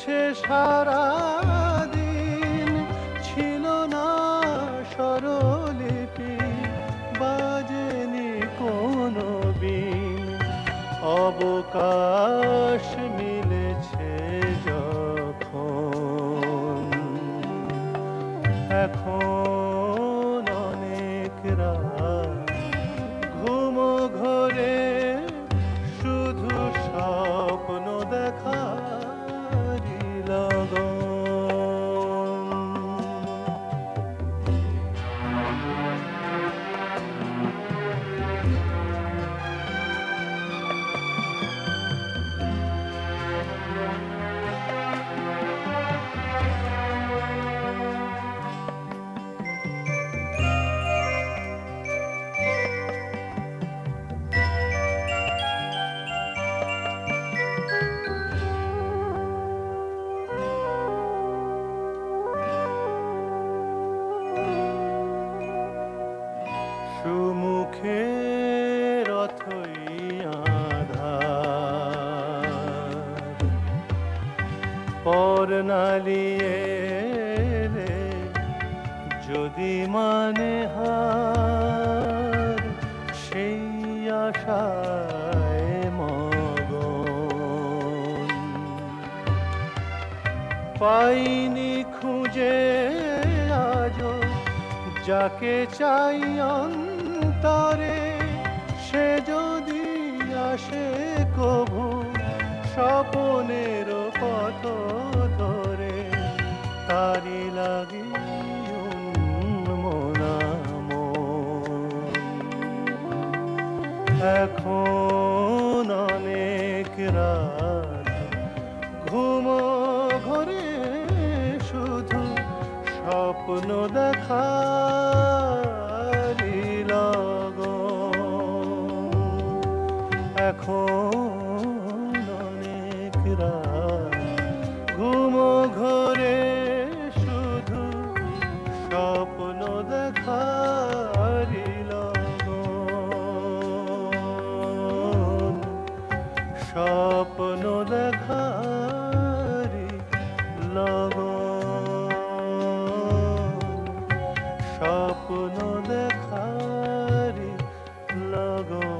কেটেছে সারা দিন ছিল না স্বরলিপি বাজেনি কোনো বিন অবকাশ নালিয়ে রে, যদি মানে হার সেই আশায় পাইনি খুঁজে আজ যাকে চাই অন্তরে, সে যদি আসে কভু স্বপনের পথ তারি লাগি এখন অনেক রাত। ঘুম ঘরে শুধু স্বপ্ন দেখা এখন অনেক রাত। স্বপ্ন দেখারি লগ। স্বপ্ন দেখারি লগন